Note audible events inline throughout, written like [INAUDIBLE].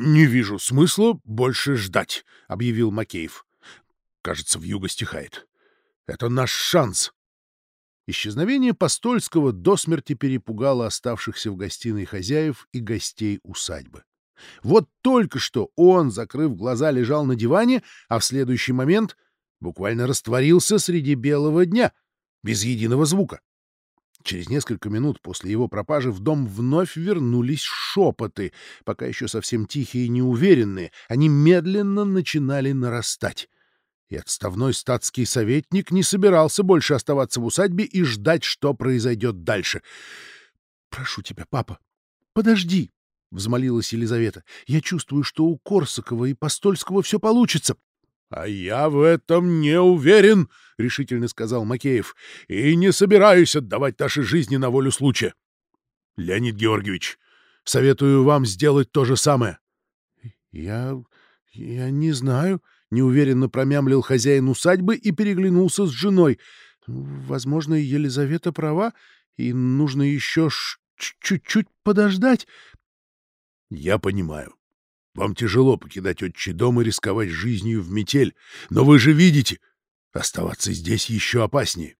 Не вижу смысла больше ждать, объявил Макеев. Кажется, в юго стихает. Это наш шанс. Исчезновение Постольского до смерти перепугало оставшихся в гостиной хозяев и гостей усадьбы. Вот только что он, закрыв глаза, лежал на диване, а в следующий момент буквально растворился среди белого дня, без единого звука. Через несколько минут после его пропажи в дом вновь вернулись шепоты, пока еще совсем тихие и неуверенные, они медленно начинали нарастать. И отставной статский советник не собирался больше оставаться в усадьбе и ждать, что произойдет дальше. — Прошу тебя, папа, подожди, — взмолилась Елизавета. — Я чувствую, что у Корсакова и Постольского все получится. — А я в этом не уверен, — решительно сказал Макеев, — и не собираюсь отдавать наши жизни на волю случая. — Леонид Георгиевич, советую вам сделать то же самое. — Я... я не знаю, — неуверенно промямлил хозяин усадьбы и переглянулся с женой. — Возможно, Елизавета права, и нужно еще чуть-чуть подождать. — Я понимаю. Вам тяжело покидать отчий дом и рисковать жизнью в метель, но вы же видите, оставаться здесь еще опаснее.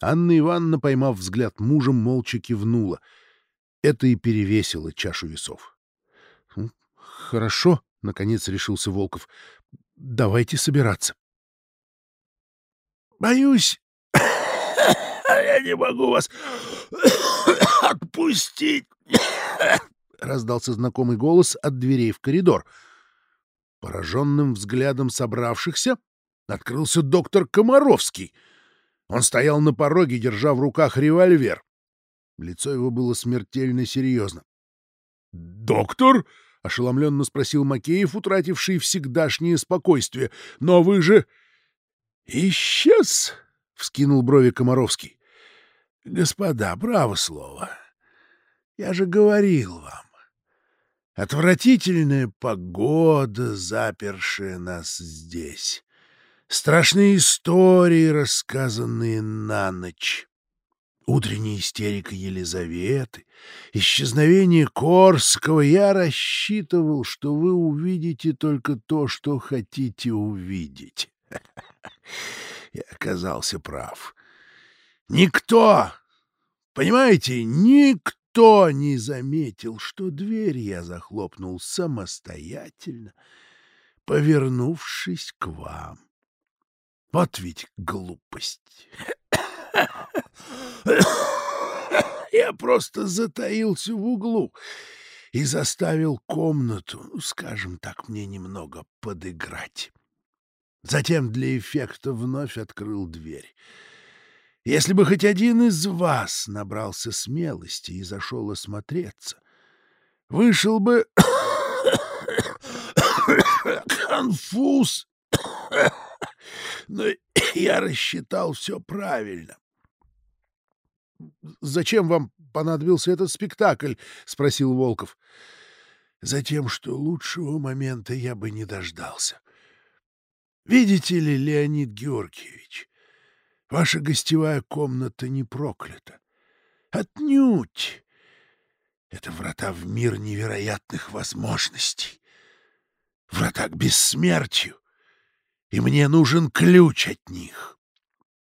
Анна Ивановна, поймав взгляд мужа, молча кивнула. Это и перевесило чашу весов. — Хорошо, — наконец решился Волков. — Давайте собираться. — Боюсь, [COUGHS] я не могу вас [COUGHS] отпустить, — раздался знакомый голос от дверей в коридор. Пораженным взглядом собравшихся открылся доктор Комаровский. Он стоял на пороге, держа в руках револьвер. Лицо его было смертельно серьезно. «Доктор?» — ошеломленно спросил Макеев, утративший всегдашнее спокойствие. «Но вы же...» «Исчез?» — вскинул брови Комаровский. «Господа, право слово. Я же говорил вам. Отвратительная погода, запершая нас здесь. Страшные истории, рассказанные на ночь. Утренняя истерика Елизаветы, исчезновение Корского. Я рассчитывал, что вы увидите только то, что хотите увидеть. [LAUGHS] Я оказался прав. Никто, понимаете, никто никто не заметил, что дверь я захлопнул самостоятельно, повернувшись к вам. Вот ведь глупость. [COUGHS] Я просто затаился в углу и заставил комнату, ну, скажем так, мне немного подыграть. Затем для эффекта вновь открыл дверь. Если бы хоть один из вас набрался смелости и зашел осмотреться, вышел бы конфуз. Но я рассчитал все правильно. — Зачем вам понадобился этот спектакль? — спросил Волков. — Затем, что лучшего момента я бы не дождался. Видите ли, Леонид Георгиевич, Ваша гостевая комната не проклята. Отнюдь! Это врата в мир невероятных возможностей. Врата к бессмертию. И мне нужен ключ от них.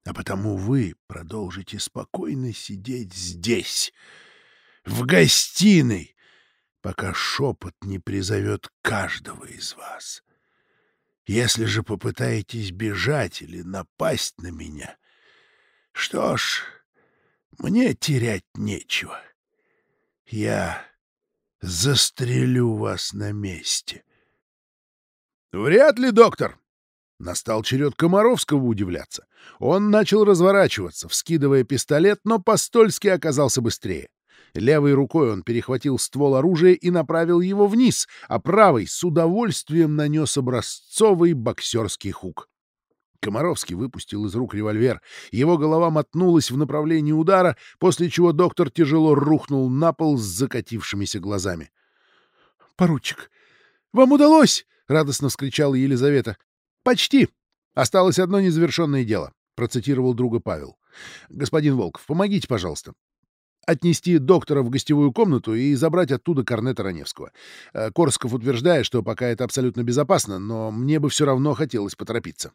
А потому вы продолжите спокойно сидеть здесь, в гостиной, пока шепот не призовет каждого из вас. Если же попытаетесь бежать или напасть на меня, что ж, мне терять нечего. Я застрелю вас на месте. Вряд ли, доктор. Настал черед Комаровского удивляться. Он начал разворачиваться, вскидывая пистолет, но Постольский оказался быстрее. Левой рукой он перехватил ствол оружия и направил его вниз, а правой с удовольствием нанес образцовый боксерский хук. Комаровский выпустил из рук револьвер. Его голова мотнулась в направлении удара, после чего доктор тяжело рухнул на пол с закатившимися глазами. — Поручик, вам удалось! — радостно вскричала Елизавета. — Почти! Осталось одно незавершенное дело, — процитировал друга Павел. — Господин Волков, помогите, пожалуйста. отнести доктора в гостевую комнату и забрать оттуда корнета Раневского. Э, Корсков утверждает, что пока это абсолютно безопасно, но мне бы все равно хотелось поторопиться.